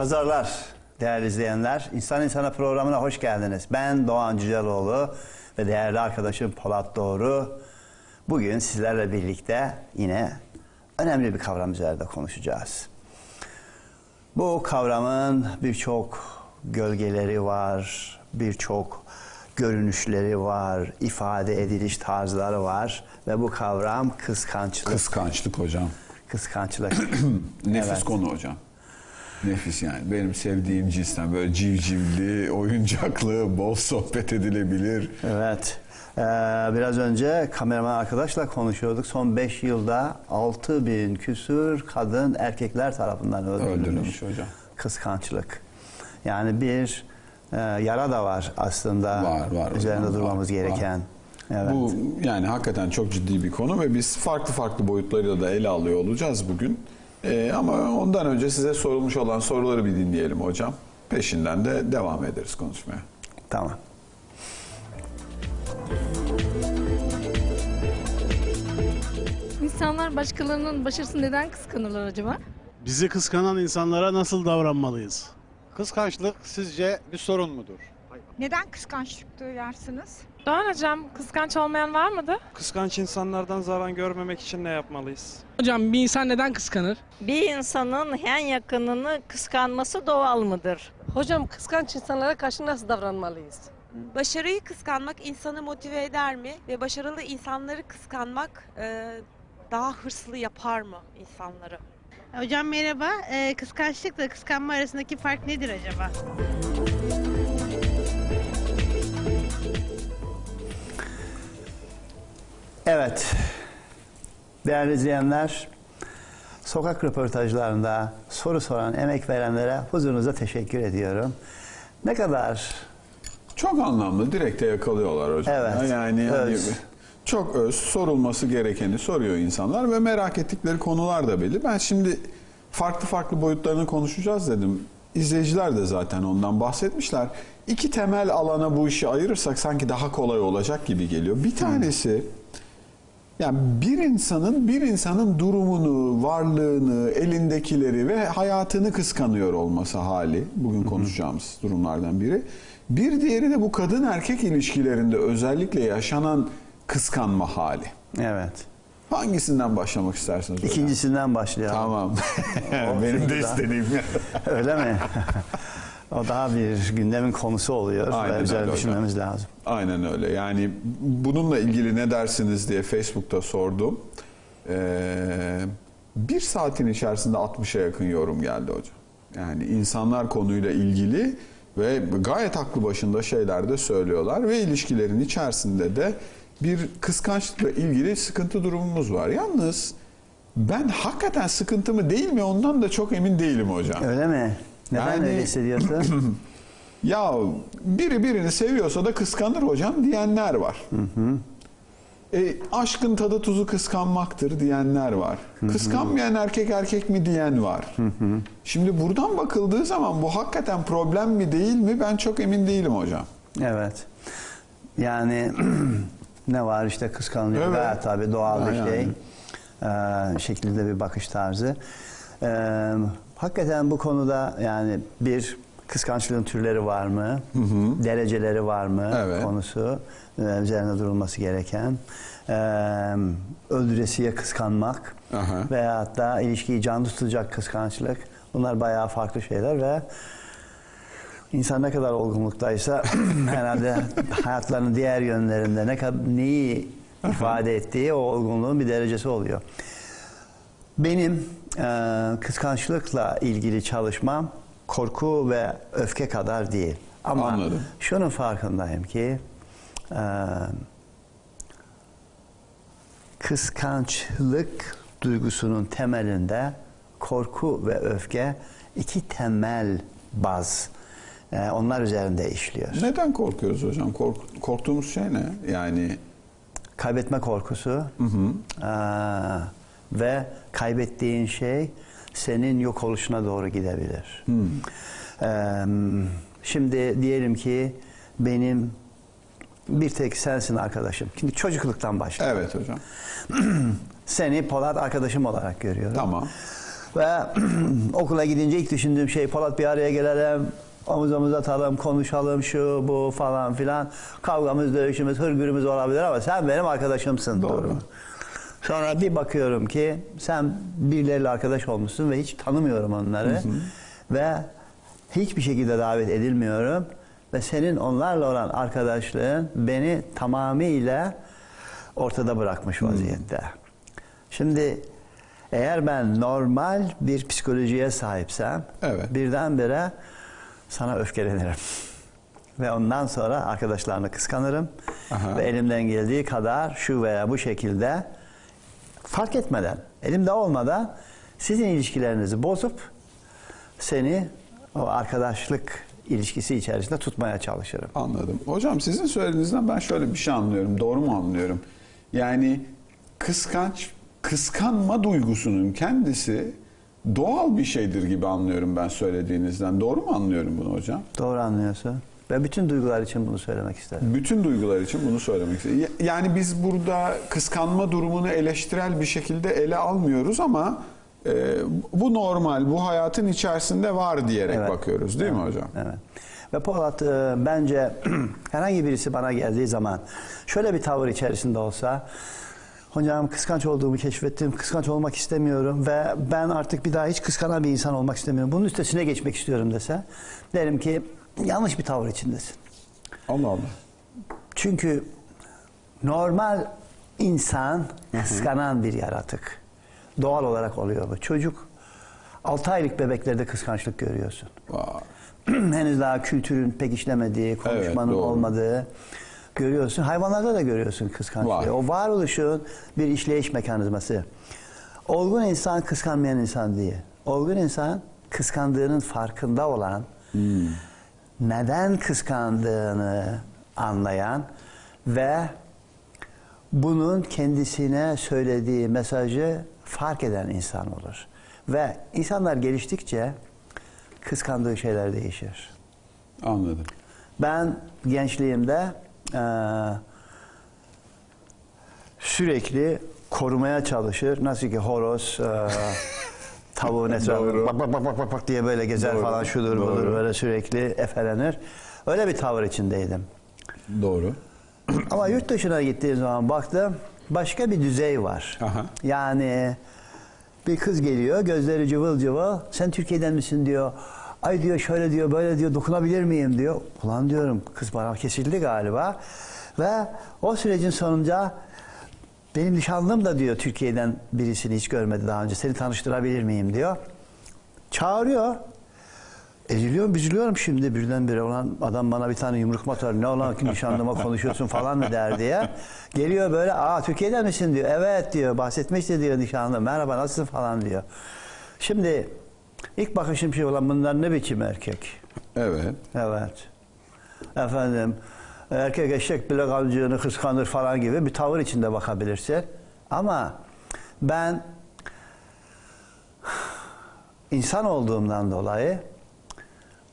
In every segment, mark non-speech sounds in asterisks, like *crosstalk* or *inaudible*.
pazarlar değerli izleyenler. İnsan İnsana programına hoş geldiniz. Ben Doğan Cüceloğlu ve değerli arkadaşım Polat Doğru. Bugün sizlerle birlikte yine önemli bir kavram üzerinde konuşacağız. Bu kavramın birçok gölgeleri var, birçok görünüşleri var, ifade ediliş tarzları var ve bu kavram kıskançlık. Kıskançlık hocam. Kıskançlık. *clears throat* Nefis Evet. konu hocam. Nefis yani. Benim sevdiğim cinsten böyle civcivli, oyuncaklı, bol sohbet edilebilir. Evet. Ee, biraz önce kameraman arkadaşla konuşuyorduk. Son 5 yılda 6 bin küsür kadın erkekler tarafından öldürülmüş. Öldürülmüş hocam. Kıskançlık. Yani bir e, yara da var aslında. Var, var Üzerinde hocam, durmamız var, gereken. Evet. Bu yani hakikaten çok ciddi bir konu ve biz farklı farklı boyutlarıyla da ele alıyor olacağız bugün. Ee, ama ondan önce size sorulmuş olan soruları bir dinleyelim hocam. Peşinden de devam ederiz konuşmaya. Tamam. İnsanlar başkalarının başarısını neden kıskanırlar acaba? Bizi kıskanan insanlara nasıl davranmalıyız? Kıskançlık sizce bir sorun mudur? Neden kıskançlık duyarsınız? Doğan hocam kıskanç olmayan var mıdır? Kıskanç insanlardan zarar görmemek için ne yapmalıyız? Hocam bir insan neden kıskanır? Bir insanın en yakınını kıskanması doğal mıdır? Hocam kıskanç insanlara karşı nasıl davranmalıyız? Başarıyı kıskanmak insanı motive eder mi? Ve başarılı insanları kıskanmak e, daha hırslı yapar mı insanları? Hocam merhaba. Ee, kıskançlıkla kıskanma arasındaki fark nedir acaba? Evet. Değerli izleyenler, sokak röportajlarında soru soran, emek verenlere huzurunuza teşekkür ediyorum. Ne kadar Çok anlamlı, direkte yakalıyorlar hocam. Evet, Ya Yani hani öz. çok öz, sorulması gerekeni soruyor insanlar ve merak ettikleri konular da belli. Ben şimdi farklı farklı boyutlarını konuşacağız dedim. İzleyiciler de zaten ondan bahsetmişler. İki temel alana bu işi ayırırsak sanki daha kolay olacak gibi geliyor. Bir tanesi yani bir insanın bir insanın durumunu, varlığını, elindekileri ve hayatını kıskanıyor olması hali bugün konuşacağımız durumlardan biri. Bir diğeri de bu kadın erkek ilişkilerinde özellikle yaşanan kıskanma hali. evet. Hangisinden başlamak istersiniz? İkincisinden başlayalım. Tamam. *laughs* Benim de istediğim. Öyle mi? *laughs* o daha bir gündemin konusu oluyor Aynen ve öyle üzerine hocam. düşünmemiz lazım. Aynen öyle. Yani bununla ilgili ne dersiniz diye Facebook'ta sordum. Ee, bir saatin içerisinde 60'a yakın yorum geldi hocam. Yani insanlar konuyla ilgili ve gayet aklı başında şeyler de söylüyorlar ve ilişkilerin içerisinde de bir kıskançlıkla ilgili sıkıntı durumumuz var. Yalnız ben hakikaten sıkıntı mı değil mi ondan da çok emin değilim hocam. Öyle mi? Neden Yani- öyle hissediyorsun? *clears throat* Ya biri birini seviyorsa da kıskanır hocam diyenler var. E, aşkın tadı tuzu kıskanmaktır diyenler var. Kıskanmayan erkek erkek mi diyen var. Şimdi buradan bakıldığı zaman bu hakikaten problem mi değil mi ben çok emin değilim hocam. evet. Yani *clears throat* ne var işte kıskanılıyor. Evet. Gayet tabii doğal bir Aynen. şey. Ee, şekilde bir bakış tarzı. Ee, hakikaten bu konuda yani bir kıskançlığın türleri var mı? Dereceleri var mı? Evet. Konusu e, üzerine durulması gereken. Ee, öldüresiye kıskanmak Aha. veyahut da ilişkiyi can tutacak kıskançlık. Bunlar bayağı farklı şeyler ve İnsan ne kadar olgunluktaysa *clears throat* herhalde hayatlarının diğer yönlerinde ne neyi ifade ettiği o olgunluğun bir derecesi oluyor. Benim e, kıskançlıkla ilgili çalışmam korku ve öfke kadar değil. Ama Anladım. şunun farkındayım ki e, kıskançlık duygusunun temelinde korku ve öfke iki temel baz. E, onlar üzerinde işliyor. Neden korkuyoruz hocam? Kork- korktuğumuz şey ne? Yani Kaybetme korkusu e, ve kaybettiğin şey senin yok oluşuna doğru gidebilir. E, şimdi diyelim ki benim bir tek sensin arkadaşım. Şimdi çocukluktan başla. Evet hocam. *clears throat* Seni Polat arkadaşım olarak görüyorum. Tamam. Ve *clears throat* okula gidince ilk düşündüğüm şey Polat bir araya gelelim, omuz omuz atalım, konuşalım şu bu falan filan. Kavgamız, dövüşümüz, hırgürümüz olabilir ama sen benim arkadaşımsın. Doğru. Sonra bir bakıyorum ki sen birileriyle arkadaş olmuşsun ve hiç tanımıyorum onları. Ve hiçbir şekilde davet edilmiyorum. Ve senin onlarla olan arkadaşlığın beni tamamıyla ortada bırakmış vaziyette. Şimdi eğer ben normal bir psikolojiye sahipsem Evet. birdenbire sana öfkelenirim. Ve ondan sonra arkadaşlarını kıskanırım. Aha. Ve elimden geldiği kadar şu veya bu şekilde fark etmeden, elimde olmadan sizin ilişkilerinizi bozup seni o arkadaşlık ilişkisi içerisinde tutmaya çalışırım. Anladım. Hocam sizin söylediğinizden ben şöyle bir şey anlıyorum. Doğru mu anlıyorum? Yani kıskanç, kıskanma duygusunun kendisi doğal bir şeydir gibi anlıyorum ben söylediğinizden. Doğru mu anlıyorum bunu hocam? Doğru anlıyorsun. Ve bütün duygular için bunu söylemek isterim. Bütün duygular için bunu söylemek istiyorum. Ya- Yani biz burada kıskanma durumunu eleştirel bir şekilde ele almıyoruz ama e, bu normal, bu hayatın içerisinde var diyerek Evet. bakıyoruz değil mi hocam? Evet. Ve Polat e, bence *clears throat* herhangi birisi bana geldiği zaman şöyle bir tavır içerisinde olsa hocam kıskanç olduğumu keşfettim, kıskanç olmak istemiyorum ve ben artık bir daha hiç kıskanan bir insan olmak istemiyorum. Bunun üstesine geçmek istiyorum dese derim ki yanlış bir tavır içindesin. Allah Allah. Çünkü normal insan kıskanan bir yaratık. Doğal olarak oluyor bu. Çocuk 6 aylık bebeklerde kıskançlık görüyorsun. Vay. *clears throat* henüz daha kültürün pek işlemediği, konuşmanın doğru. olmadığı görüyorsun. Hayvanlarda da görüyorsun kıskançlığı. Var. O varoluşun bir işleyiş mekanizması. Olgun insan kıskanmayan insan değil. Olgun insan kıskandığının farkında olan, neden kıskandığını anlayan ve bunun kendisine söylediği mesajı fark eden insan olur. Ve insanlar geliştikçe kıskandığı şeyler değişir. Anladım. Ben gençliğimde eee, sürekli korumaya çalışır. Nasıl ki horoz eee, tavuğun *laughs* etrafında bak bak bak bak bak bak diye böyle gezer Doğru, falan şudur budur doğru. böyle sürekli efelenir. Öyle bir tavır içindeydim. Doğru. *clears throat* Ama yurt dışına gittiğim zaman baktım başka bir düzey var. Aha. Yani bir kız geliyor gözleri cıvıl cıvıl sen Türkiye'den misin diyor. Ay diyor şöyle diyor böyle diyor dokunabilir miyim diyor. Ulan diyorum kız bana kesildi galiba. Ve o sürecin sonunda benim nişanlım da diyor Türkiye'den birisini hiç görmedi daha önce seni tanıştırabilir miyim diyor. Çağırıyor. Eziliyorum, büzülüyorum şimdi birdenbire olan adam bana bir tane yumruk atar ne olan ki nişanlıma konuşuyorsun falan mı der diye. Geliyor böyle aa Türkiye'den misin diyor. Evet diyor bahsetmişti diyor nişanlı merhaba nasılsın falan diyor. Şimdi ilk bakışım şey olan bunlar ne biçim erkek? Evet. Evet. Efendim erkek eşek bile kancığını kıskanır falan gibi bir tavır içinde bakabilirsin. Ama ben insan olduğumdan dolayı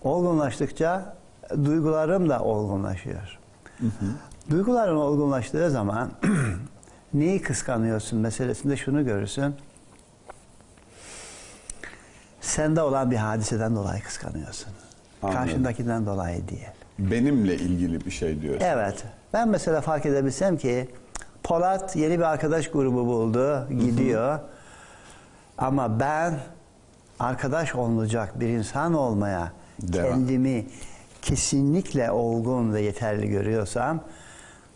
olgunlaştıkça duygularım da olgunlaşıyor. Duyguların olgunlaştığı zaman *clears throat* neyi kıskanıyorsun meselesinde şunu görürsün. Sende olan bir hadiseden dolayı kıskanıyorsun. Anladım. Karşındakinden dolayı değil. Benimle ilgili bir şey diyorsun. Evet. Ben mesela fark edebilsem ki Polat yeni bir arkadaş grubu buldu, gidiyor. Ama ben arkadaş olacak bir insan olmaya Devam. kendimi kesinlikle olgun ve yeterli görüyorsam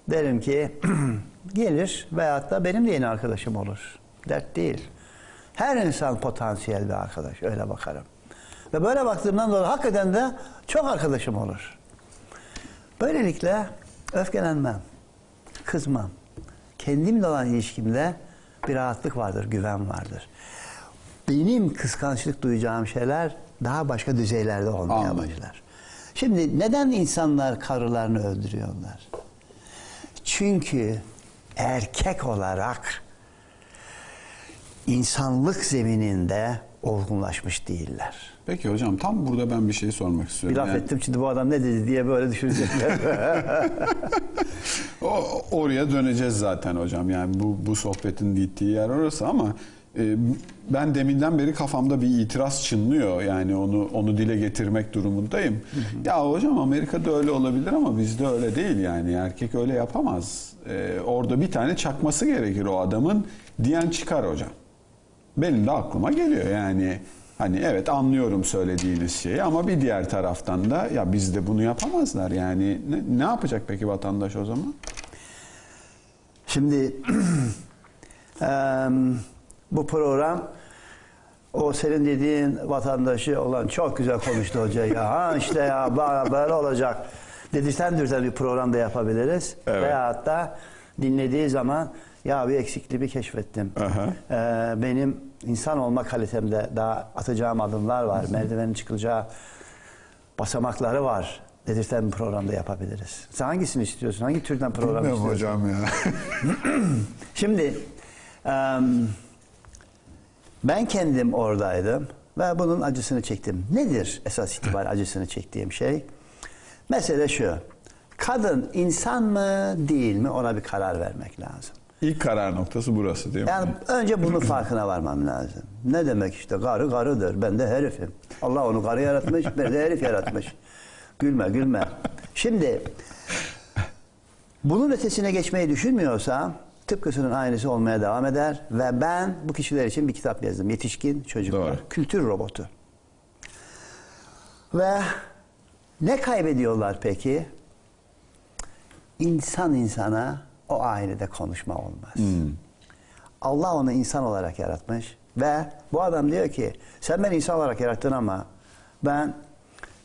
derim ki *clears throat* gelir veyahut da benim de yeni arkadaşım olur. Dert değil. Her insan potansiyel bir arkadaş. Öyle bakarım. Ve böyle baktığımdan dolayı hakikaten de çok arkadaşım olur. Böylelikle öfkelenmem, kızmam. Kendimle olan ilişkimde bir rahatlık vardır, güven vardır. Benim kıskançlık duyacağım şeyler daha başka düzeylerde olmaya Anladım. başlar. Şimdi neden insanlar karılarını öldürüyorlar? Çünkü erkek olarak insanlık zemininde olgunlaşmış değiller. Peki hocam tam burada ben bir şey sormak Bir istiyorum. laf Yani ettim şimdi bu adam ne dedi diye böyle düşünecekler. *laughs* o, oraya döneceğiz zaten hocam. Yani bu, bu sohbetin gittiği yer orası ama e, ben deminden beri kafamda bir itiraz çınlıyor. Yani onu onu dile getirmek durumundayım. Ya hocam Amerika'da öyle olabilir ama bizde öyle değil yani. Erkek öyle yapamaz. E, orada bir tane çakması gerekir o adamın diyen çıkar hocam. Benim de aklıma geliyor yani. Hani evet anlıyorum söylediğiniz şeyi ama bir diğer taraftan da ya bizde bunu yapamazlar yani ne, ne yapacak peki vatandaş o zaman? Şimdi *clears throat* bu program o senin dediğin vatandaşı olan çok güzel konuştu hoca ya. Ha işte ya bana böyle olacak. Dedirten dürten bir program da yapabiliriz. Evet. Veyahut da dinlediği zaman ya bir eksikliği bir keşfettim. Aha. Ee, benim insan olma kalitemde daha atacağım adımlar var. Merdivenin çıkılacağı basamakları var. Dedirten bir programda yapabiliriz. Sen hangisini istiyorsun? Hangi türden program Bilmiyorum istiyorsun? hocam ya. *clears throat* Şimdi em, ben kendim oradaydım ve bunun acısını çektim. Nedir esas itibariyle acısını çektiğim şey? Mesele şu. Kadın insan mı değil mi ona bir karar vermek lazım. İlk karar noktası burası değil mi? Yani önce bunun *clears throat* farkına varmam lazım. Ne demek işte karı karıdır. Ben de herifim. Allah onu karı yaratmış, beni de herif yaratmış. Gülme gülme. Şimdi bunun ötesine geçmeyi düşünmüyorsam tıpkısının aynısı olmaya devam eder ve ben bu kişiler için bir kitap yazdım. Yetişkin çocuklar. Doğru. Kültür robotu. Ve ne kaybediyorlar peki? İnsan insana o ailede konuşma olmaz. Allah onu insan olarak yaratmış ve bu adam diyor ki sen beni insan olarak yarattın ama ben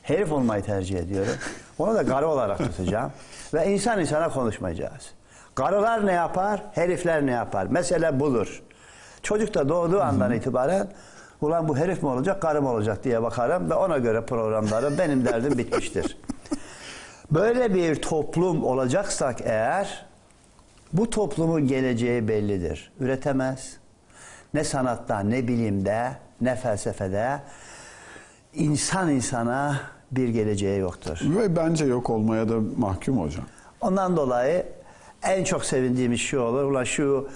herif olmayı tercih ediyorum. Onu da garı olarak tutacağım ve insan insana konuşmayacağız. Garılar ne yapar? Herifler ne yapar? Mesele budur. Çocuk da doğduğu andan itibaren ulan bu herif mi olacak, karı mı olacak diye bakarım ve ona göre programlarım benim derdim bitmiştir. *laughs* Böyle bir toplum olacaksak eğer bu toplumun geleceği bellidir. Üretemez. Ne sanatta, ne bilimde, ne felsefede insan insana bir geleceği yoktur. Ve bence yok olmaya da mahkum hocam. Ondan dolayı en çok sevindiğimiz şu olur. Ulan şu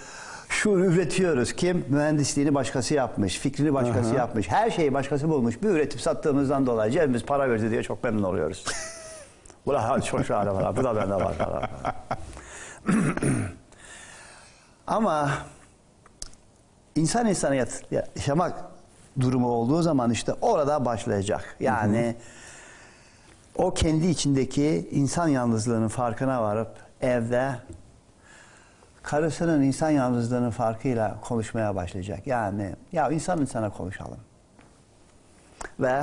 şu üretiyoruz. Kim? Mühendisliğini başkası yapmış. Fikrini başkası Aha. yapmış. Her şeyi başkası bulmuş. Bir üretip sattığımızdan dolayı cebimiz para verdi diye çok memnun oluyoruz. *laughs* Ulan hadi çok şahane var. Bu da bende var. falan. *clears throat* Ama insan insana yaşamak durumu olduğu zaman işte orada başlayacak. Yani o kendi içindeki insan yalnızlığının farkına varıp evde karısının insan yalnızlığının farkıyla konuşmaya başlayacak. Yani ya insan insana konuşalım. Ve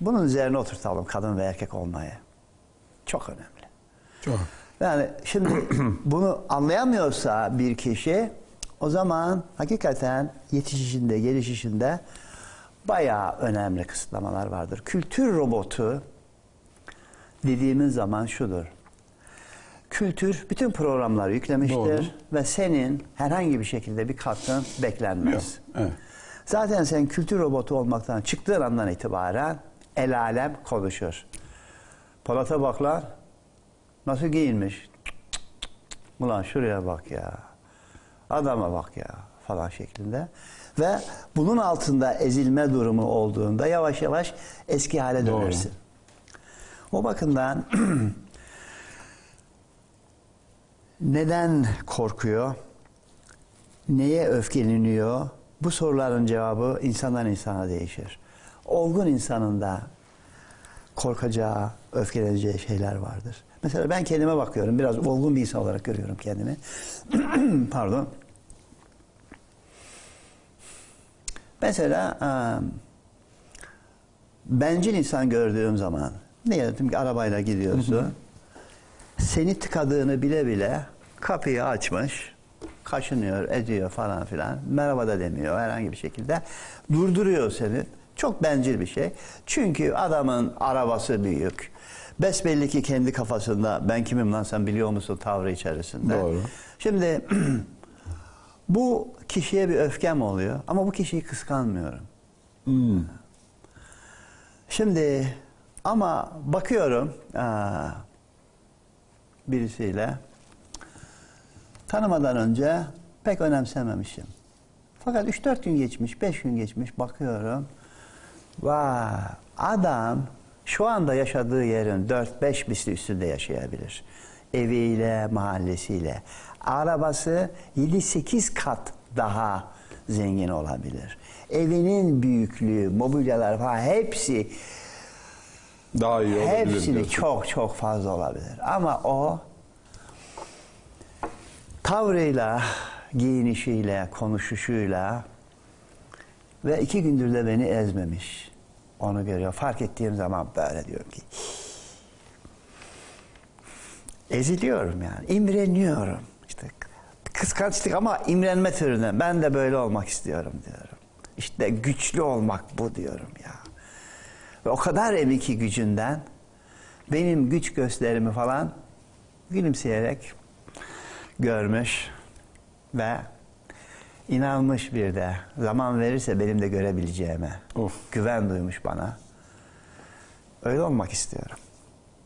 bunun üzerine oturtalım kadın ve erkek olmayı. Çok önemli. Çok. Yani şimdi *clears throat* bunu anlayamıyorsa bir kişi o zaman hakikaten yetişişinde, gelişişinde bayağı önemli kısıtlamalar vardır. Kültür robotu dediğimiz zaman şudur. Kültür bütün programları yüklemiştir Doğru. ve senin herhangi bir şekilde bir katkın beklenmez. Yok. Evet. Zaten sen kültür robotu olmaktan çıktığın andan itibaren el alem konuşur. Polat'a bak lan. Nasıl giyinmiş? Ulan şuraya bak ya. Adama bak ya falan şeklinde. Ve bunun altında ezilme durumu olduğunda yavaş yavaş eski hale Doğru. dönersin. O bakımdan *clears throat* neden korkuyor? Neye öfkeleniyor? Bu soruların cevabı insandan insana değişir. Olgun insanın da korkacağı, öfkeleneceği şeyler vardır. Mesela ben kendime bakıyorum. Biraz olgun bir insan olarak görüyorum kendimi. *clears throat* Pardon. Mesela bencil insan gördüğüm zaman ne diyelim ki arabayla gidiyorsun. Seni tıkadığını bile bile kapıyı açmış, kaşınıyor, ediyor falan filan. Merhaba da demiyor herhangi bir şekilde. Durduruyor seni. Çok bencil bir şey. Çünkü adamın arabası büyük. Besbelli ki kendi kafasında ben kimim lan sen biliyor musun tavrı içerisinde. Doğru. Şimdi *clears throat* Bu kişiye bir öfkem oluyor ama bu kişiyi kıskanmıyorum. Hmm. Şimdi ama bakıyorum aa, birisiyle tanımadan önce pek önemsememişim. Fakat 3-4 gün geçmiş, 5 gün geçmiş bakıyorum. Vay adam şu anda yaşadığı yerin 4-5 misli üstünde yaşayabilir. Eviyle, mahallesiyle. Arabası 7-8 kat daha zengin olabilir. Evinin büyüklüğü, mobilyalar falan hepsi Daha iyi olabilir Hepsini diyorsun. çok çok fazla olabilir. Ama o tavrıyla, giyinişiyle, konuşuşuyla ve iki gündür de beni ezmemiş. Onu görüyor. Fark ettiğim zaman böyle diyorum ki eziliyorum yani. imreniyorum. İşte kıskançlık ama imrenme türünden. Ben de böyle olmak istiyorum diyorum. İşte güçlü olmak bu diyorum ya. Ve o kadar emin ki gücünden benim güç gösterimi falan gülümseyerek görmüş ve inanmış bir de zaman verirse benim de görebileceğime Of. güven duymuş bana. Öyle olmak istiyorum.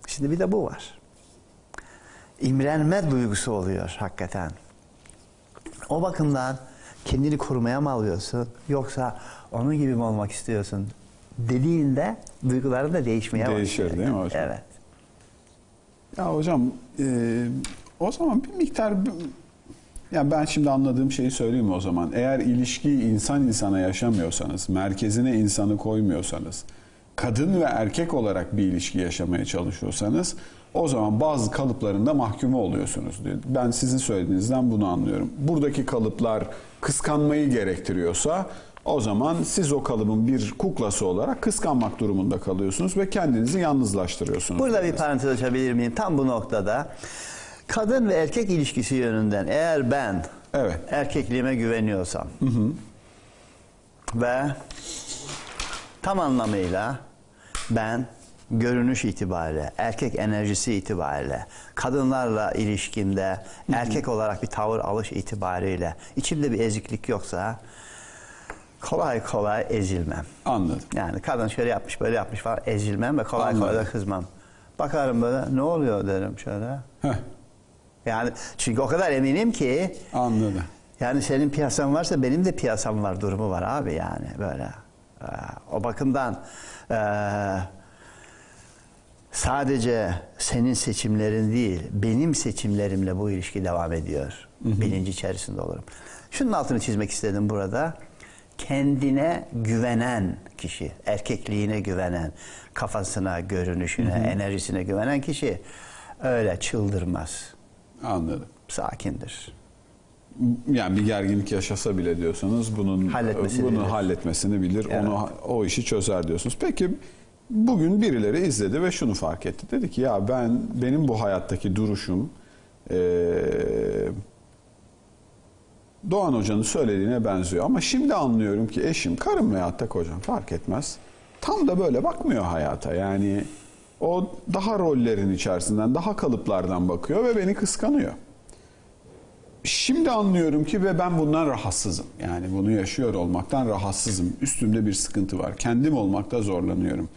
Şimdi bir de bu var. İmrenme duygusu oluyor hakikaten. O bakımdan kendini korumaya mı alıyorsun yoksa onun gibi mi olmak istiyorsun dediğinde duyguların da değişmeye Değişir başlıyor. değil mi hocam? Evet. Ya hocam e, o zaman bir miktar ya ben şimdi anladığım şeyi söyleyeyim o zaman. Eğer ilişkiyi insan insana yaşamıyorsanız, merkezine insanı koymuyorsanız, kadın ve erkek olarak bir ilişki yaşamaya çalışıyorsanız o zaman bazı kalıplarında mahkumu oluyorsunuz diyor. Ben sizin söylediğinizden bunu anlıyorum. Buradaki kalıplar kıskanmayı gerektiriyorsa o zaman siz o kalıbın bir kuklası olarak kıskanmak durumunda kalıyorsunuz ve kendinizi yalnızlaştırıyorsunuz. Burada bir parantez açabilir miyim? Tam bu noktada kadın ve erkek ilişkisi yönünden eğer ben Evet. erkekliğime güveniyorsam ve tam anlamıyla ben görünüş itibariyle, erkek enerjisi itibariyle, kadınlarla ilişkimde erkek olarak bir tavır alış itibariyle içimde bir eziklik yoksa kolay kolay ezilmem. Anladım. Yani kadın şöyle yapmış böyle yapmış falan ezilmem ve kolay kolay da Anladım. kızmam. Bakarım böyle ne oluyor derim şöyle. Heh, Yani çünkü o kadar eminim ki anladım. yani senin piyasan varsa benim de piyasam var durumu var abi yani böyle. Ee, O bakımdan ee, sadece senin seçimlerin değil benim seçimlerimle bu ilişki devam ediyor. Bilinci içerisinde olurum. Şunun altını çizmek istedim burada. Kendine güvenen kişi, erkekliğine güvenen, kafasına, görünüşüne, enerjisine güvenen kişi öyle çıldırmaz. Anladım. Sakindir. Yani bir gerginlik yaşasa bile diyorsanız bunun Halletmesini bunu bilir. halletmesini bilir. Evet. Onu o işi çözer diyorsunuz. Peki bugün birileri izledi ve şunu fark etti. Dedi ki ya ben benim bu hayattaki duruşum eee Doğan Hoca'nın söylediğine benziyor. Ama şimdi anlıyorum ki eşim, karım veyahut da kocam fark etmez. Tam da böyle bakmıyor hayata. Yani o daha rollerin içerisinden, daha kalıplardan bakıyor ve beni kıskanıyor. Şimdi anlıyorum ki ve ben bundan rahatsızım. Yani bunu yaşıyor olmaktan rahatsızım. Üstümde bir sıkıntı var. Kendim olmakta zorlanıyorum.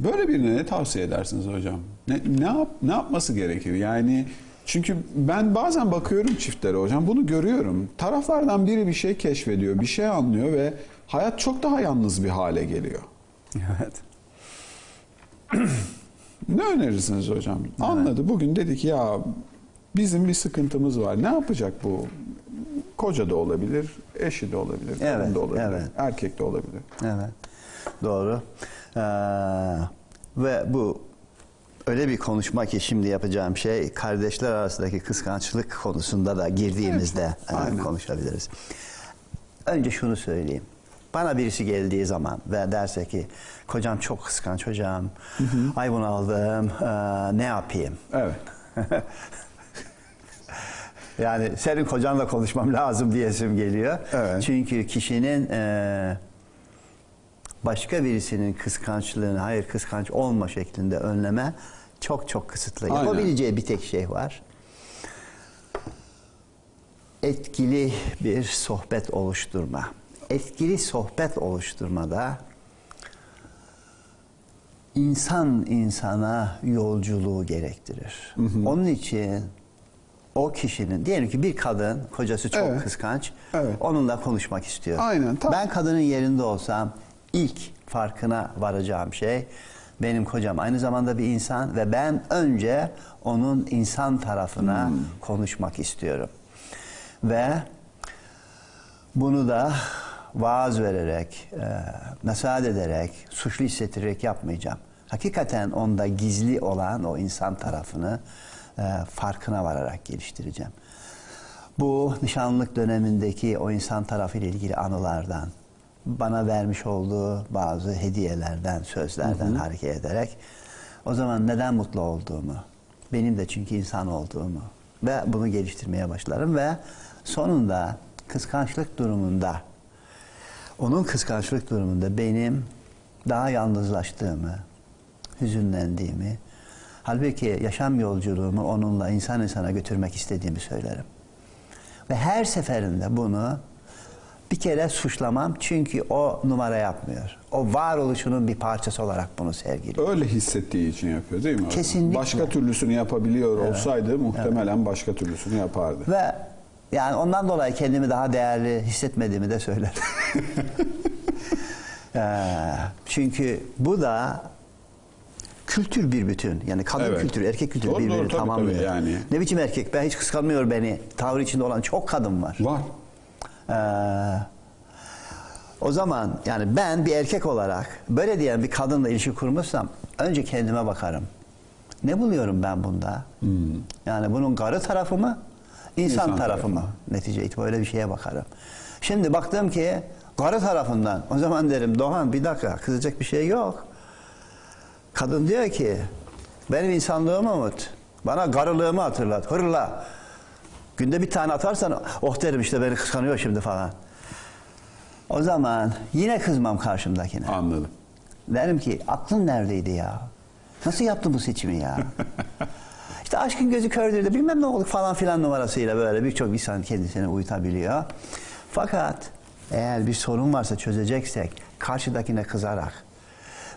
Böyle birine ne tavsiye edersiniz hocam? Ne, ne, yap, ne yapması gerekir? Yani çünkü ben bazen bakıyorum çiftlere hocam bunu görüyorum. Taraflardan biri bir şey keşfediyor, bir şey anlıyor ve hayat çok daha yalnız bir hale geliyor. Evet. *clears throat* Ne önerirsiniz hocam? Anladı. Bugün dedi ki ya bizim bir sıkıntımız var. Ne yapacak bu? Koca da olabilir, eşi de olabilir, kadın Evet, da olabilir, evet. erkek de olabilir. Evet. Doğru. Ee, ve bu öyle bir konuşma ki şimdi yapacağım şey kardeşler arasındaki kıskançlık konusunda da girdiğimizde e, aynen. konuşabiliriz. Önce şunu söyleyeyim. Bana birisi geldiği zaman ve derse ki kocam çok kıskanç hocam. Ay bunu aldım. ne yapayım? Evet. *laughs* Yani senin kocanla konuşmam lazım diyesim geliyor. Evet. Çünkü kişinin e, başka birisinin kıskançlığını, hayır kıskanç olma şeklinde önleme çok çok kısıtlı. Aynen. Yapabileceği bir tek şey var. etkili bir sohbet oluşturma. Etkili sohbet oluşturmada insan insana yolculuğu gerektirir. Onun için o kişinin diyelim ki bir kadın kocası çok Evet. kıskanç. Evet. Onunla konuşmak istiyor. Aynen, tam- Ben kadının yerinde olsam ilk farkına varacağım şey benim kocam aynı zamanda bir insan ve ben önce onun insan tarafına konuşmak istiyorum. Ve bunu da vaaz vererek, e, nasihat ederek, suçlu hissettirerek yapmayacağım. Hakikaten onda gizli olan o insan tarafını e, farkına vararak geliştireceğim. Bu nişanlık dönemindeki o insan tarafıyla ilgili anılardan, bana vermiş olduğu bazı hediyelerden, sözlerden hareket ederek o zaman neden mutlu olduğumu, benim de çünkü insan olduğumu ve bunu geliştirmeye başlarım ve sonunda kıskançlık durumunda onun kıskançlık durumunda benim daha yalnızlaştığımı, hüzünlendiğimi, halbuki yaşam yolculuğumu onunla insan insana götürmek istediğimi söylerim. Ve her seferinde bunu bir kere suçlamam çünkü o numara yapmıyor. O varoluşunun bir parçası olarak bunu sergiliyor. Öyle hissettiği için yapıyor değil mi? Kesinlikle. Başka türlüsünü yapabiliyor olsaydı muhtemelen başka türlüsünü yapardı. Ve yani ondan dolayı kendimi daha değerli hissetmediğimi de söylerim. *laughs* *laughs* Ee, çünkü bu da kültür bir bütün. Yani kadın Evet. kültürü, erkek kültürü Doğru, birbirini doğru, tabii, tamamlıyor. tabii, yani. Ne biçim erkek? Ben hiç kıskanmıyor beni. Tavrı içinde olan çok kadın var. Var. Ee, o zaman yani ben bir erkek olarak böyle diyen bir kadınla ilişki kurmuşsam önce kendime bakarım. Ne buluyorum ben bunda? Yani bunun karı tarafı mı? İnsan, İnsan tarafı tarafı. mı? Netice itibariyle bir şeye bakarım. Şimdi baktım ki karı tarafından o zaman derim Doğan bir dakika kızacak bir şey yok. Kadın diyor ki benim insanlığımı unut. Bana karılığımı hatırlat. Hırla. Günde bir tane atarsan oh derim işte beni kıskanıyor şimdi falan. O zaman yine kızmam karşımdakine. Anladım. Derim ki aklın neredeydi ya? Nasıl yaptın bu seçimi ya? *laughs* işte aşkın gözü kördür de bilmem ne oldu falan filan numarasıyla böyle birçok insan kendisini uyutabiliyor. Fakat eğer bir sorun varsa çözeceksek karşıdakine kızarak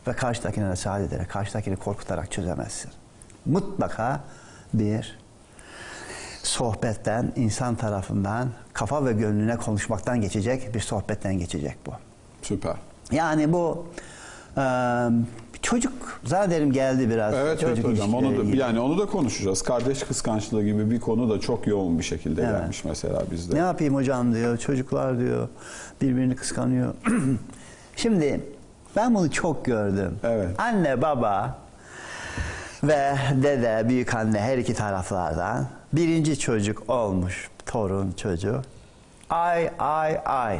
ve karşıdakine nasihat ederek, karşıdakini korkutarak çözemezsin. Mutlaka bir sohbetten, insan tarafından, kafa ve gönlüne konuşmaktan geçecek bir sohbetten geçecek bu. Süper. Yani bu e, çocuk zannederim geldi biraz. Evet çocuk evet hocam onu da ilişkileri yani onu da konuşacağız. Kardeş kıskançlığı gibi bir konu da çok yoğun bir şekilde Evet. gelmiş mesela bizde. Ne yapayım hocam diyor. Çocuklar diyor birbirini kıskanıyor. *clears throat* Şimdi ben bunu çok gördüm. Evet. Anne baba ve dede büyük anne her iki taraflardan birinci çocuk olmuş torun çocuğu. Ay ay ay.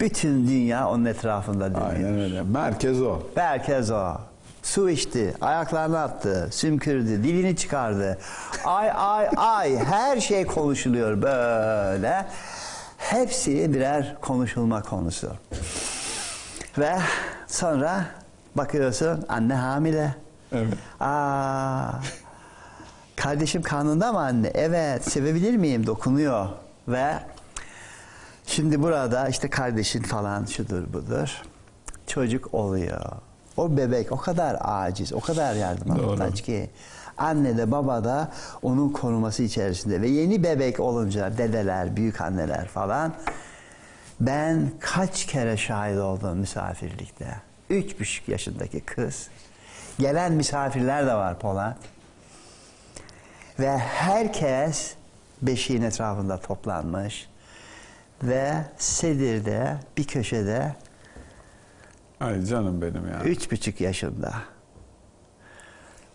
Bütün dünya onun etrafında dönüyor. Aynen öyle. Merkez o. Herkes o. Su içti, ayaklarını attı, sümkürdü, dilini çıkardı. Ay ay ay her şey konuşuluyor böyle. Hepsi birer konuşulma konusu. Ve sonra bakıyorsun anne hamile. Evet. Aa, kardeşim karnında mı anne? Evet, sevebilir miyim? Dokunuyor. Ve şimdi burada işte kardeşin falan şudur budur. Çocuk oluyor. O bebek o kadar aciz, o kadar yardıma muhtaç ki. Anne de baba da onun koruması içerisinde. Ve yeni bebek olunca dedeler, büyük anneler falan. Ben kaç kere şahit oldum misafirlikte. Üç buçuk yaşındaki kız. Gelen misafirler de var Polat. Ve herkes beşiğin etrafında toplanmış. Ve sedirde bir köşede Ay canım benim ya. üç buçuk yaşında.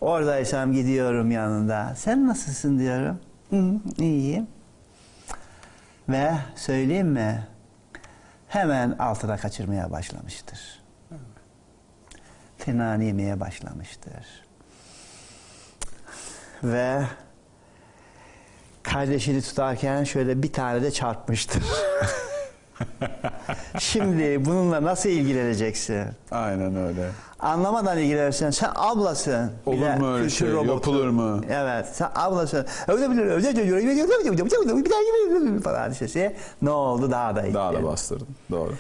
Oradaysam gidiyorum yanında. Sen nasılsın diyorum. Hı, iyiyim. Ve söyleyeyim mi? Hemen altına kaçırmaya başlamıştır. Tırnağını yemeye başlamıştır. Ve kardeşini tutarken şöyle bir tane de çarpmıştır. *laughs* Şimdi bununla nasıl ilgileneceksin? Aynen öyle. Anlamadan ilgilenirsen sen ablasın. Olur mu öyle şey? robotu. Yapılır mı? Evet sen ablasın. Öyle bir öyle bir daha *laughs* falan sesi. Ne oldu daha da Daha da bastırdın. Doğru.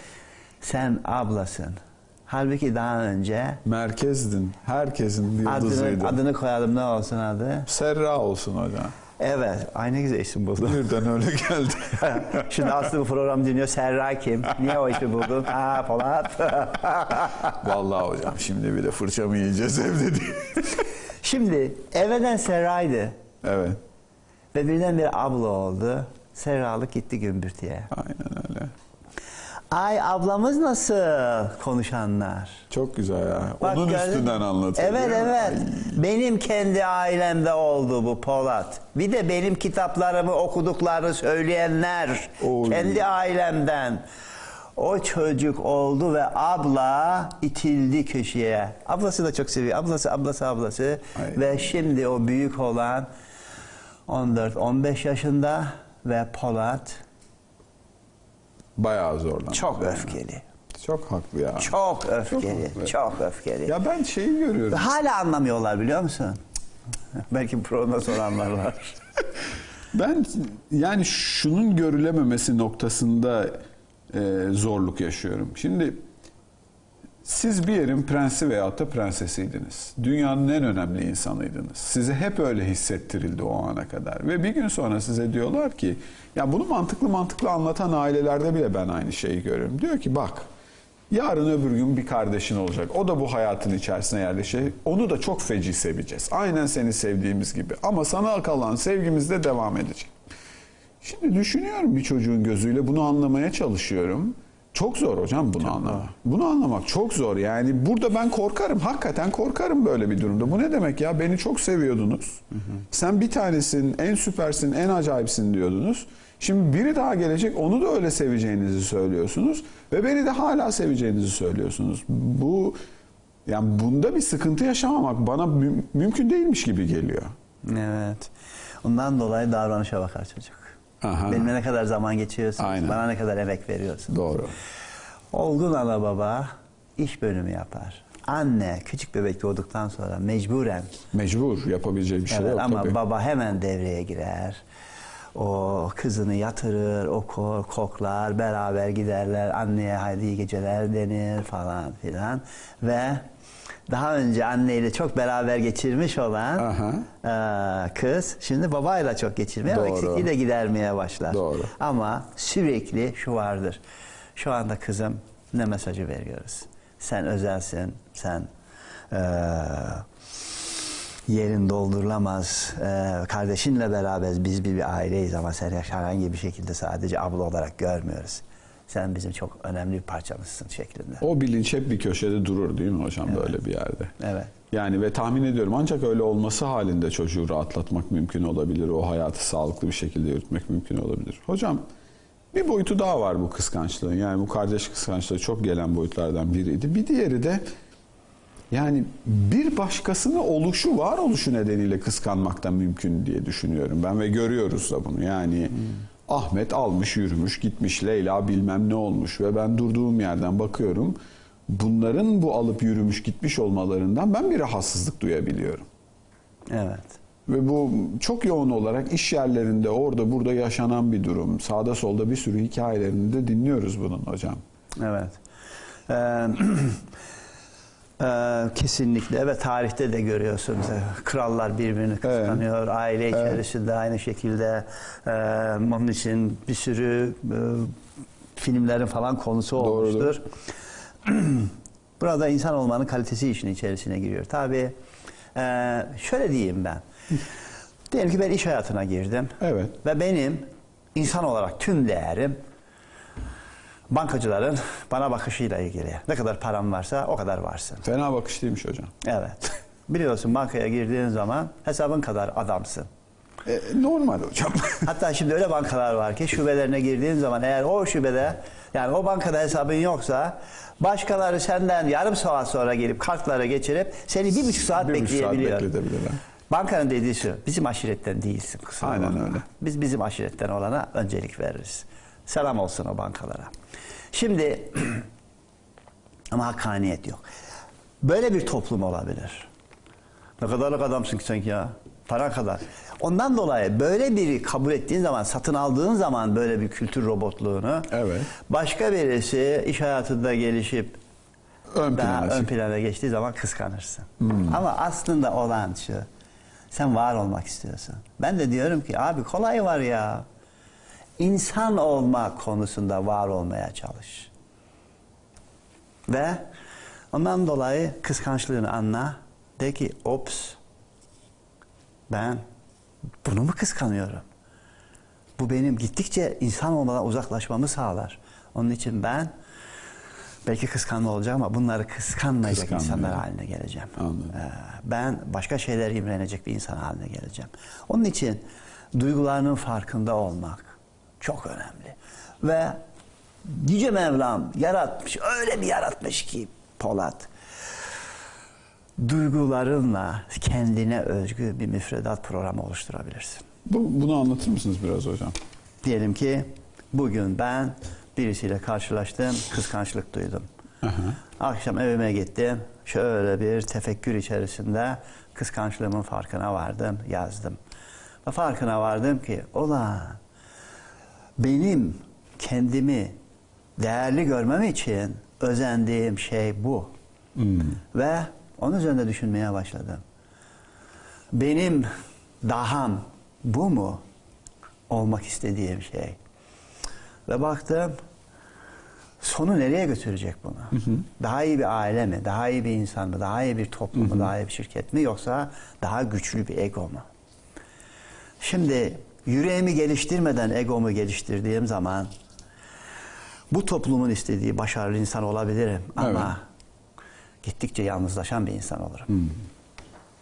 Sen ablasın. Halbuki daha önce Merkezdin. Herkesin adını, yıldızıydı. adını koyalım ne olsun adı? Serra olsun hocam. Evet. Ay ne güzel isim buldun. Birden öyle geldi. *laughs* Şimdi Aslı bu programı dinliyor. Serra kim? Niye o ismi buldun? Ha Polat. *laughs* Vallahi hocam şimdi bir de fırça mı yiyeceğiz evde diye. *laughs* Şimdi evvelen Serra'ydı. Evet. Ve birdenbire abla oldu. Serralık gitti gümbürtüye. Aynen. Ay ablamız nasıl konuşanlar? Çok güzel ya. Bak Onun gördün üstünden anlatıyor. Evet değil mi? evet. Benim kendi ailemde oldu bu Polat. Bir de benim kitaplarımı okuduklarını söyleyenler. Oy. Kendi ailemden. O çocuk oldu ve abla itildi köşeye. Ablası da çok seviyor. Ablası, ablası, ablası. Ay. Ve şimdi o büyük olan 14-15 yaşında ve Polat Bayağı zorlandı. çok öfkeli. Çok haklı ya. Çok öfkeli. haklı. Çok öfkeli. Ya ben şeyi görüyorum. Hala anlamıyorlar biliyor musun? *laughs* Belki bu programda sonra anlarlar. *laughs* Ben yani şunun görülememesi noktasında e, zorluk yaşıyorum. Şimdi siz bir yerin prensi veyahut da prensesiydiniz. Dünyanın en önemli insanıydınız. Size hep öyle hissettirildi o ana kadar. Ve bir gün sonra size diyorlar ki ya bunu mantıklı mantıklı anlatan ailelerde bile ben aynı şeyi görüyorum. Diyor ki bak yarın öbür gün bir kardeşin olacak. O da bu hayatın içerisine yerleşecek. Onu da çok feci seveceğiz. Aynen seni sevdiğimiz gibi. Ama sana kalan sevgimiz de devam edecek. Şimdi düşünüyorum bir çocuğun gözüyle bunu anlamaya çalışıyorum. Çok zor hocam bunu anlamak. Bunu anlamak çok zor. Yani burada ben korkarım. Hakikaten korkarım böyle bir durumda. Bu ne demek ya? Beni çok seviyordunuz. Sen bir tanesin, en süpersin, en acayipsin diyordunuz. Şimdi biri daha gelecek, onu da öyle seveceğinizi söylüyorsunuz ve beni de hala seveceğinizi söylüyorsunuz. Bu yani bunda bir sıkıntı yaşamamak bana mü- mümkün değilmiş gibi geliyor. evet. Ondan dolayı davranışa bakar çocuk. Aha. Benimle ne kadar zaman geçiriyorsun, Aynen. bana ne kadar emek veriyorsun. Doğru. Olgun ana baba iş bölümü yapar. Anne küçük bebek doğduktan sonra mecburen Mecbur yapabileceği bir şey evet, yok ama tabii. baba hemen devreye girer. O kızını yatırır, okur, koklar, beraber giderler. Anneye haydi iyi geceler denir falan filan. Ve daha önce anneyle çok beraber geçirmiş olan Aha. eee, kız şimdi babayla çok geçirmeye, Doğru. eksikliği de gidermeye başlar. Doğru. Ama sürekli şu vardır. Şu anda kızım ne mesajı veriyoruz? Sen özelsin, sen eee, yerin doldurulamaz. Eee, kardeşinle beraber biz bir, bir aileyiz ama seni herhangi bir şekilde sadece abla olarak görmüyoruz. Sen bizim çok önemli bir parçamızsın şeklinde. O bilinç hep bir köşede durur değil mi hocam böyle bir yerde? Evet. Yani ve tahmin ediyorum ancak öyle olması halinde çocuğu rahatlatmak mümkün olabilir. O hayatı sağlıklı bir şekilde yürütmek mümkün olabilir. Hocam bir boyutu daha var bu kıskançlığın. Yani bu kardeş kıskançlığı çok gelen boyutlardan biriydi. Bir diğeri de yani bir başkasını oluşu, varoluşu nedeniyle kıskanmak da mümkün diye düşünüyorum ben ve görüyoruz da bunu. Yani Ahmet almış, yürümüş, gitmiş, Leyla bilmem ne olmuş ve ben durduğum yerden bakıyorum. Bunların bu alıp yürümüş, gitmiş olmalarından ben bir rahatsızlık duyabiliyorum. Evet. Ve bu çok yoğun olarak iş yerlerinde orada burada yaşanan bir durum. Sağda solda bir sürü hikayelerini de dinliyoruz bunun hocam. Evet. Ee, *clears throat* e, kesinlikle ve tarihte de görüyorsunuz. Ee, Krallar birbirini kıskanıyor. Aile içerisinde aynı şekilde. Ee, onun için bir sürü e, filmlerin falan konusu Doğrudur. olmuştur. *clears throat* Burada insan olmanın kalitesi işin içerisine giriyor. Tabii e, şöyle diyeyim ben. Diyelim ki ben iş hayatına girdim. Evet. Ve benim insan olarak tüm değerim bankacıların bana bakışıyla ilgili. Ne kadar param varsa o kadar varsın. Fena bakış değilmiş hocam. Evet. *laughs* Biliyorsun bankaya girdiğin zaman hesabın kadar adamsın. E, normal hocam. *laughs* Hatta şimdi öyle bankalar var ki şubelerine girdiğin zaman eğer o şubede yani o bankada hesabın yoksa başkaları senden yarım saat sonra gelip kartları geçirip seni bir buçuk saat Bir buçuk saat bekleyebiliyor. Bankanın dediği şu, bizim aşiretten değilsin kusura Aynen bakma. öyle. Biz bizim aşiretten olana öncelik veririz. Selam olsun o bankalara. Şimdi *clears throat* ama hakkaniyet yok. Böyle bir toplum olabilir. Ne kadarlık adamsın ki sen ki ya. Para kadar. Ondan dolayı böyle biri kabul ettiğin zaman, satın aldığın zaman böyle bir kültür robotluğunu Evet. başka birisi iş hayatında gelişip Ön daha plana ön plana geçtiği zaman kıskanırsın. Ama aslında olan şu. Sen var olmak istiyorsun. Ben de diyorum ki abi kolay var ya. İnsan olmak konusunda var olmaya çalış. Ve ondan dolayı kıskançlığını anla. De ki ops ben bunu mu kıskanıyorum? Bu benim gittikçe insan olmadan uzaklaşmamı sağlar. Onun için ben belki kıskanma olacağım ama bunları kıskanmayacak insanlar haline geleceğim. Anladım. Ee, ben başka şeyler imrenecek bir insan haline geleceğim. Onun için duygularının farkında olmak çok önemli. Ve Yüce Mevlam yaratmış, öyle bir yaratmış ki Polat. Duygularınla kendine özgü bir müfredat programı oluşturabilirsin. Bu, bunu anlatır mısınız biraz hocam? Diyelim ki bugün ben birisiyle karşılaştım, kıskançlık duydum. Akşam evime gittim, şöyle bir tefekkür içerisinde kıskançlığımın farkına vardım, yazdım. Ve farkına vardım ki, ola benim kendimi değerli görmem için özendiğim şey bu. Ve onun üzerinde düşünmeye başladım. Benim daham bu mu? Olmak istediğim şey. Ve baktım sonu nereye götürecek bunu? Daha iyi bir aile mi? Daha iyi bir insan mı? Daha iyi bir toplum mu? Daha iyi bir şirket mi? Yoksa daha güçlü bir ego mu? Şimdi yüreğimi geliştirmeden egomu geliştirdiğim zaman bu toplumun istediği başarılı insan olabilirim ama gittikçe yalnızlaşan bir insan olurum.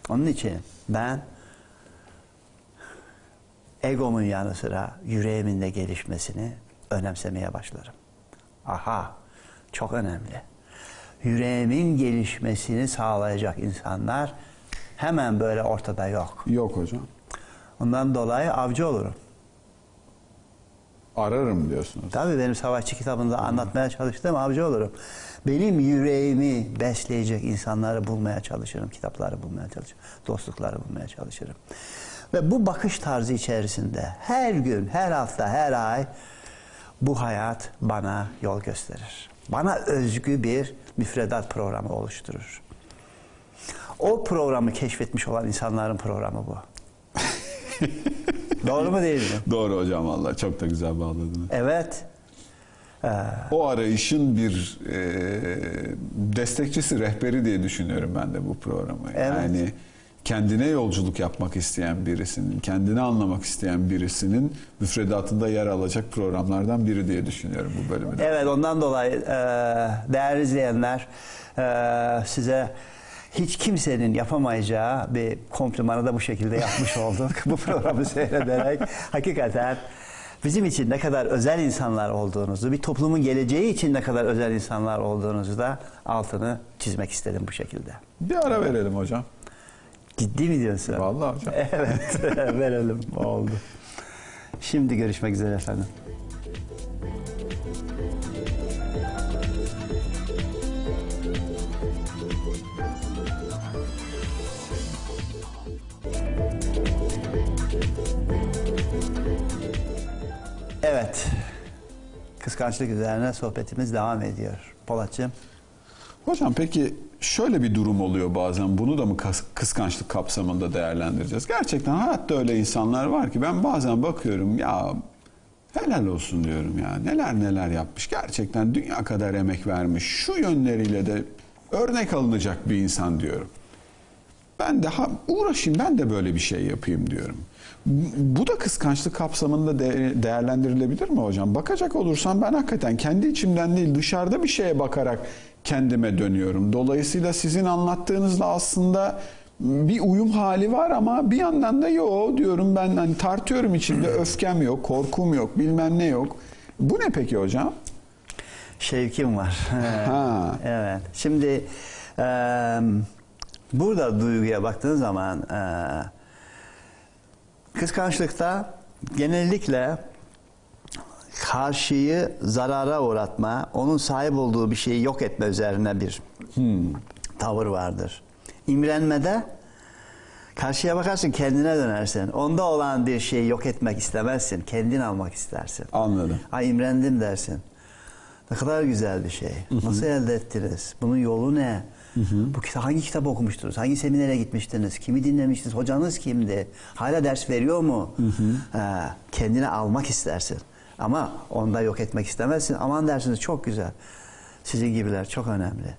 Onun için ben egomun yanı sıra yüreğimin de gelişmesini önemsemeye başlarım. Aha, çok önemli. Yüreğimin gelişmesini sağlayacak insanlar hemen böyle ortada yok. Yok hocam. Ondan dolayı avcı olurum. Ararım diyorsunuz. Tabii benim savaşçı kitabında anlatmaya çalıştığım avcı olurum. Benim yüreğimi besleyecek insanları bulmaya çalışırım, kitapları bulmaya çalışırım, dostlukları bulmaya çalışırım. Ve bu bakış tarzı içerisinde her gün, her hafta, her ay bu hayat bana yol gösterir. Bana özgü bir müfredat programı oluşturur. O programı keşfetmiş olan insanların programı bu. *laughs* Doğru mu değil mi? Doğru hocam valla çok da güzel bağladınız. Evet. O arayışın bir e, destekçisi, rehberi diye düşünüyorum ben de bu programı. Evet. Yani kendine yolculuk yapmak isteyen birisinin, kendini anlamak isteyen birisinin müfredatında yer alacak programlardan biri diye düşünüyorum bu bölümü. Evet ondan dolayı e, değerli izleyenler e, size hiç kimsenin yapamayacağı bir komplimanı da bu şekilde yapmış olduk. *laughs* bu programı seyrederek hakikaten bizim için ne kadar özel insanlar olduğunuzu, bir toplumun geleceği için ne kadar özel insanlar olduğunuzu da altını çizmek istedim bu şekilde. Bir ara verelim hocam. Ciddi mi diyorsun? Vallahi hocam. Evet, *laughs* verelim. Oldu. Şimdi görüşmek üzere efendim. Evet. Kıskançlık üzerine sohbetimiz devam ediyor. Polatcığım. Hocam peki şöyle bir durum oluyor bazen bunu da mı kıskançlık kapsamında değerlendireceğiz? Gerçekten hayatta öyle insanlar var ki ben bazen bakıyorum ya helal olsun diyorum ya neler neler yapmış gerçekten dünya kadar emek vermiş şu yönleriyle de örnek alınacak bir insan diyorum. Ben de ha, uğraşayım ben de böyle bir şey yapayım diyorum. Bu- da kıskançlık kapsamında de- değerlendirilebilir mi hocam? Bakacak olursam ben hakikaten kendi içimden değil dışarıda bir şeye bakarak kendime dönüyorum. Dolayısıyla sizin anlattığınızla aslında bir uyum hali var ama bir yandan da yok diyorum ben hani tartıyorum içimde *clears throat* öfkem yok, korkum yok, bilmem ne yok. Bu ne peki hocam? Şevkim var. Ha. *laughs* evet. Şimdi e, burada duyguya baktığın zaman e, kıskançlıkta genellikle karşıyı zarara uğratma, onun sahip olduğu bir şeyi yok etme üzerine bir tavır vardır. İmrenmede karşıya bakarsın kendine dönersin. Onda olan bir şeyi yok etmek istemezsin. Kendin almak istersin. Anladım. Ay imrendim dersin. Ne kadar güzel bir şey. Nasıl elde ettiniz? Bunun yolu ne? Bu kitap, hangi kitap okumuştunuz? Hangi seminere gitmiştiniz? Kimi dinlemiştiniz? Hocanız kimdi? Hala ders veriyor mu? Ha, kendine almak istersin. Ama onda yok etmek istemezsin. Aman dersiniz çok güzel. Sizin gibiler çok önemli.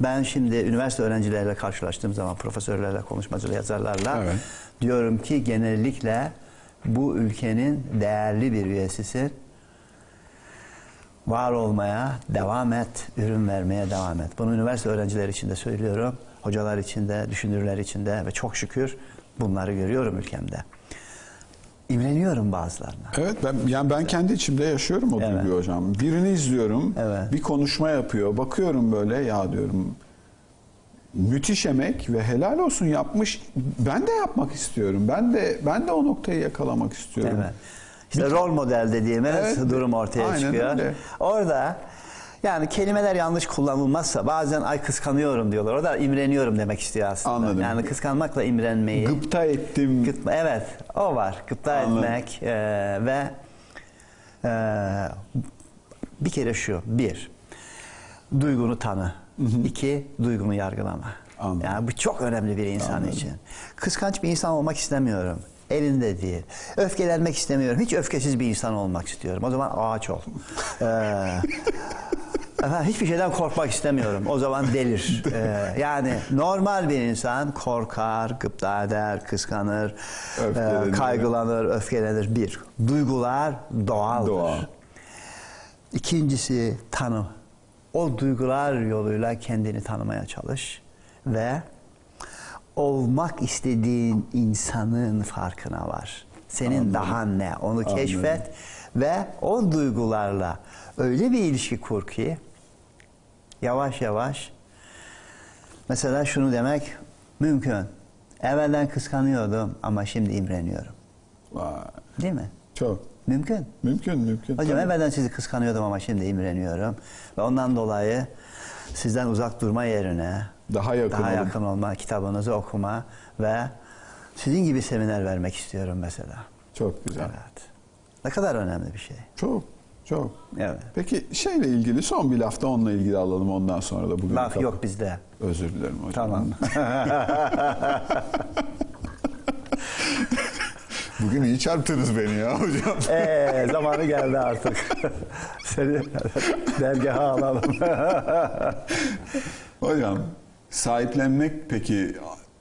Ben şimdi üniversite öğrencileriyle karşılaştığım zaman profesörlerle, konuşmacılarla, yazarlarla Evet. diyorum ki genellikle bu ülkenin değerli bir üyesisin var olmaya devam et, ürün vermeye devam et. Bunu üniversite öğrencileri için de söylüyorum, hocalar için de, düşünürler için de ve çok şükür bunları görüyorum ülkemde. İmreniyorum bazılarına. Evet ben yani ben kendi içimde yaşıyorum o Evet. duyguyu hocam. Birini izliyorum. Evet. Bir konuşma yapıyor. Bakıyorum böyle ya diyorum müthiş emek ve helal olsun yapmış. Ben de yapmak istiyorum. Ben de ben de o noktayı yakalamak istiyorum. Evet. İşte rol model dediğimiz Evet. *laughs* durum ortaya Aynen çıkıyor. öyle. Orada yani kelimeler yanlış kullanılmazsa bazen ay kıskanıyorum diyorlar. O da imreniyorum demek istiyor aslında. Anladım. Yani kıskanmakla imrenmeyi. Gıpta ettim. Gıpta- evet o var. Gıpta Anladım. etmek e, ve e, bir kere şu. Bir, duygunu tanı. İki, duygunu yargılama. Anladım. Yani bu çok önemli bir insan için. Kıskanç bir insan olmak istemiyorum. Elinde değil. Öfkelenmek istemiyorum. Hiç öfkesiz bir insan olmak istiyorum. O zaman ağaç ol. Ee, *laughs* efendim, hiçbir şeyden korkmak istemiyorum. O zaman delir. Ee, yani normal bir insan korkar, gıpta eder, kıskanır, e, kaygılanır, öfkelenir. Bir, duygular doğaldır. Doğal. İkincisi tanı. O duygular yoluyla kendini tanımaya çalış ve olmak istediğin insanın farkına var. Senin daha ne onu keşfet ve o duygularla öyle bir ilişki kur ki yavaş yavaş mesela şunu demek mümkün. Evvelden kıskanıyordum ama şimdi imreniyorum. Vay, Değil mi? çok. Mümkün. Mümkün mümkün. Hocam Tabii. evvelden sizi kıskanıyordum ama şimdi imreniyorum. Ve ondan dolayı sizden uzak durma yerine Daha yakın daha olun. yakın olma, kitabınızı okuma ve sizin gibi seminer vermek istiyorum mesela. Çok güzel. Evet. Ne kadar önemli bir şey. Çok çok. Evet. Peki şeyle ilgili son bir lafta onunla ilgili alalım ondan sonra da bugün. Laf kapa- yok bizde. Özür dilerim hocam. Tamam. *laughs* Bugün iyi çarptınız beni ya hocam. *laughs* Ee, zamanı geldi artık. *laughs* Seni dergaha alalım. Hocam sahiplenmek peki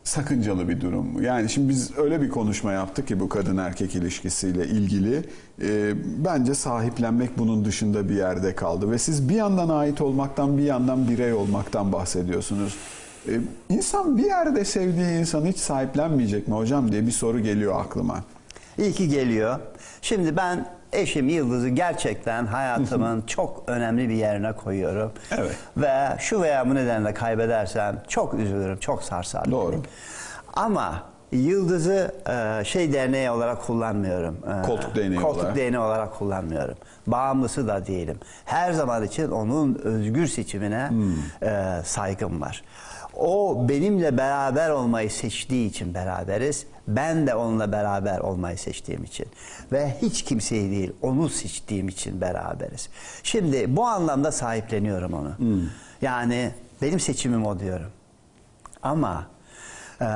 sakıncalı bir durum mu? Yani şimdi biz öyle bir konuşma yaptık ki bu kadın erkek ilişkisiyle ilgili. Ee, bence sahiplenmek bunun dışında bir yerde kaldı. Ve siz bir yandan ait olmaktan bir yandan birey olmaktan bahsediyorsunuz. Ee, insan bir yerde sevdiği insanı hiç sahiplenmeyecek mi hocam diye bir soru geliyor aklıma. İyi ki geliyor. Şimdi ben eşim Yıldız'ı gerçekten hayatımın *laughs* çok önemli bir yerine koyuyorum. Evet. Ve şu veya bu nedenle kaybedersem çok üzülürüm, çok sarsar. Doğru. Ama Yıldız'ı e, şey derneği olarak kullanmıyorum. E, Koltuk değneği koltuk olarak. değneği olarak kullanmıyorum. Bağımlısı da değilim. Her zaman için onun özgür seçimine Hmm. e, saygım var. O benimle beraber olmayı seçtiği için beraberiz. Ben de onunla beraber olmayı seçtiğim için. Ve hiç kimseyi değil, onu seçtiğim için beraberiz. Şimdi bu anlamda sahipleniyorum onu. Yani benim seçimim o diyorum. Ama eee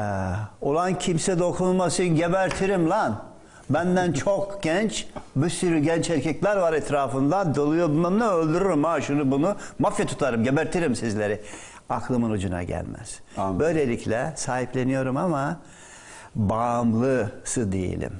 olan kimse dokunmasın gebertirim lan. Benden *laughs* çok genç, bir sürü genç erkekler var etrafında. Doluyor bilmem ne öldürürüm ha şunu bunu. Mafya tutarım, gebertirim sizleri. Aklımın ucuna gelmez. Anladım. Böylelikle sahipleniyorum ama bağımlısı değilim.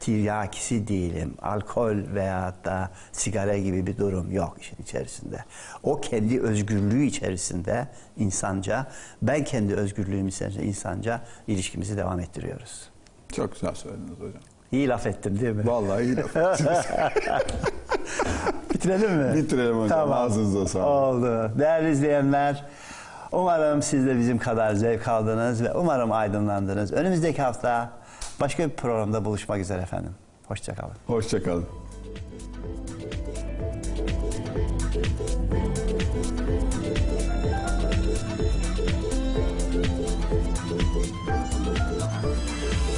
Tiryakisi değilim. Alkol veya da sigara gibi bir durum yok işin içerisinde. O kendi özgürlüğü içerisinde insanca, ben kendi özgürlüğüm içerisinde insanca ilişkimizi devam ettiriyoruz. Çok güzel söylediniz hocam. İyi laf ettim değil mi? Vallahi iyi laf ettiniz. *laughs* Bitirelim mi? Bitirelim hocam. Ağzınıza sağlık. Oldu. Değerli izleyenler, umarım siz de bizim kadar zevk aldınız ve umarım aydınlandınız. Önümüzdeki hafta başka bir programda buluşmak üzere efendim. Hoşçakalın. Hoşçakalın.